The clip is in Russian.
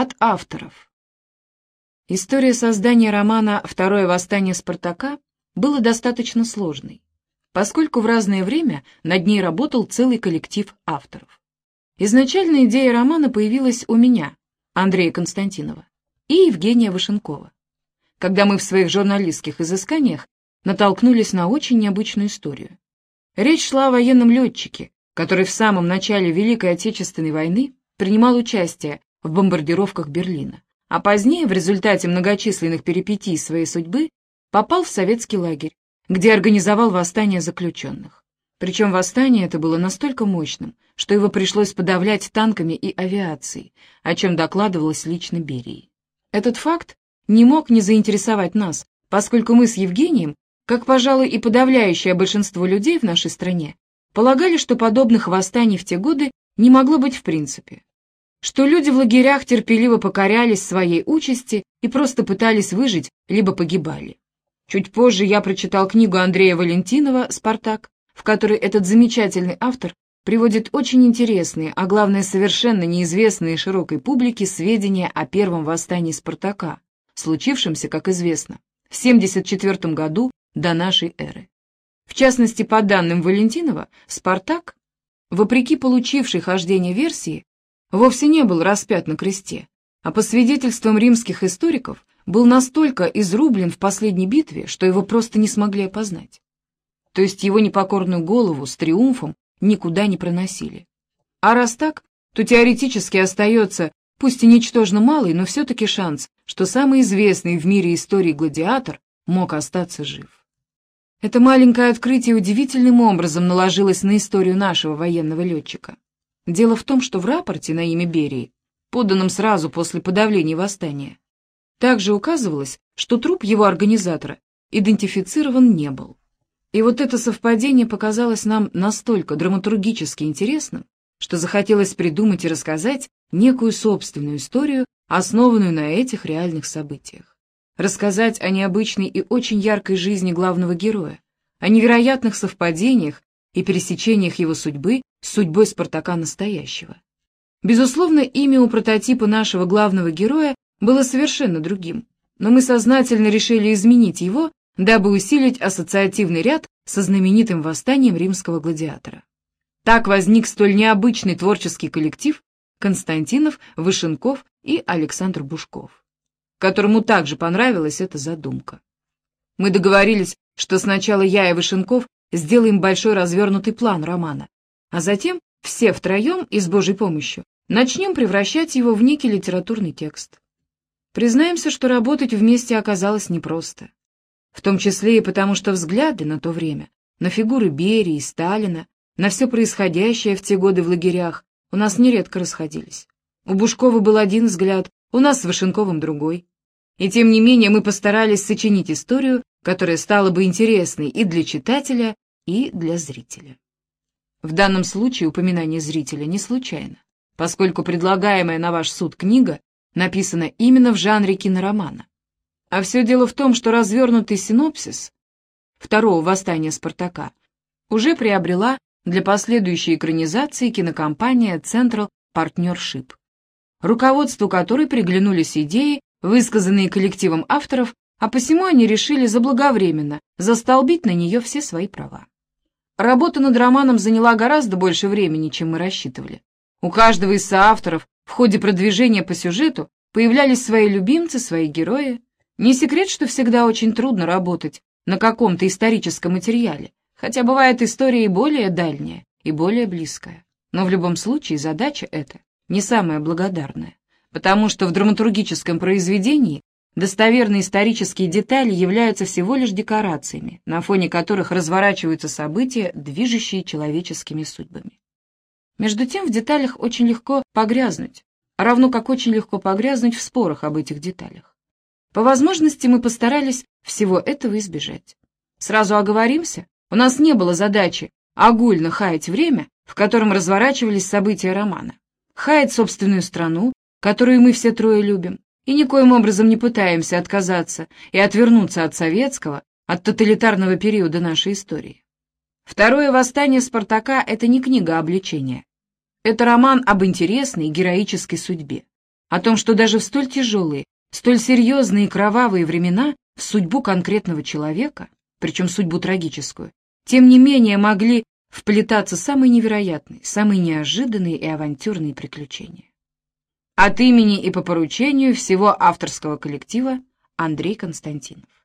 от авторов. История создания романа «Второе восстание Спартака» была достаточно сложной, поскольку в разное время над ней работал целый коллектив авторов. Изначально идея романа появилась у меня, Андрея Константинова, и Евгения Вышенкова, когда мы в своих журналистских изысканиях натолкнулись на очень необычную историю. Речь шла о военном летчике, который в самом начале Великой Отечественной войны принимал участие в бомбардировках Берлина, а позднее в результате многочисленных перипетий своей судьбы попал в советский лагерь, где организовал восстание заключенных. Причем восстание это было настолько мощным, что его пришлось подавлять танками и авиацией, о чем докладывалось лично Берии. Этот факт не мог не заинтересовать нас, поскольку мы с Евгением, как, пожалуй, и подавляющее большинство людей в нашей стране, полагали, что подобных восстаний в те годы не могло быть в принципе, что люди в лагерях терпеливо покорялись своей участи и просто пытались выжить, либо погибали. Чуть позже я прочитал книгу Андрея Валентинова «Спартак», в которой этот замечательный автор приводит очень интересные, а главное совершенно неизвестные широкой публике сведения о первом восстании Спартака, случившемся, как известно, в 74 году до нашей эры. В частности, по данным Валентинова, Спартак, вопреки получившей хождение версии, вовсе не был распят на кресте, а по свидетельствам римских историков был настолько изрублен в последней битве, что его просто не смогли опознать. То есть его непокорную голову с триумфом никуда не проносили. А раз так, то теоретически остается, пусть и ничтожно малый, но все-таки шанс, что самый известный в мире истории гладиатор мог остаться жив. Это маленькое открытие удивительным образом наложилось на историю нашего военного летчика. Дело в том, что в рапорте на имя Берии, поданном сразу после подавления восстания, также указывалось, что труп его организатора идентифицирован не был. И вот это совпадение показалось нам настолько драматургически интересным, что захотелось придумать и рассказать некую собственную историю, основанную на этих реальных событиях. Рассказать о необычной и очень яркой жизни главного героя, о невероятных совпадениях и пересечениях его судьбы судьбой Спартака настоящего. Безусловно, имя у прототипа нашего главного героя было совершенно другим, но мы сознательно решили изменить его, дабы усилить ассоциативный ряд со знаменитым восстанием римского гладиатора. Так возник столь необычный творческий коллектив Константинов, Вышенков и Александр Бушков, которому также понравилась эта задумка. Мы договорились, что сначала я и Вышенков сделаем большой развернутый план романа, а затем все втроем и с Божьей помощью начнем превращать его в некий литературный текст. Признаемся, что работать вместе оказалось непросто. В том числе и потому, что взгляды на то время, на фигуры Берии и Сталина, на все происходящее в те годы в лагерях, у нас нередко расходились. У Бушкова был один взгляд, у нас с Вашенковым другой. И тем не менее мы постарались сочинить историю, которая стала бы интересной и для читателя, и для зрителя. В данном случае упоминание зрителя не случайно, поскольку предлагаемая на ваш суд книга написана именно в жанре киноромана. А все дело в том, что развернутый синопсис второго восстания Спартака уже приобрела для последующей экранизации кинокомпания Central Partnership, руководству которой приглянулись идеи, высказанные коллективом авторов, а посему они решили заблаговременно застолбить на нее все свои права. Работа над романом заняла гораздо больше времени, чем мы рассчитывали. У каждого из соавторов в ходе продвижения по сюжету появлялись свои любимцы, свои герои. Не секрет, что всегда очень трудно работать на каком-то историческом материале, хотя бывает история и более дальняя, и более близкая. Но в любом случае задача эта не самая благодарная, потому что в драматургическом произведении достоверные исторические детали являются всего лишь декорациями, на фоне которых разворачиваются события, движущие человеческими судьбами. Между тем в деталях очень легко погрязнуть, равно как очень легко погрязнуть в спорах об этих деталях. По возможности мы постарались всего этого избежать. Сразу оговоримся, у нас не было задачи огульно хаять время, в котором разворачивались события романа, хаять собственную страну, которую мы все трое любим, и никоим образом не пытаемся отказаться и отвернуться от советского, от тоталитарного периода нашей истории. Второе восстание Спартака — это не книга обличения. Это роман об интересной героической судьбе, о том, что даже в столь тяжелые, столь серьезные и кровавые времена в судьбу конкретного человека, причем судьбу трагическую, тем не менее могли вплетаться самые невероятные, самые неожиданные и авантюрные приключения. От имени и по поручению всего авторского коллектива Андрей Константинов.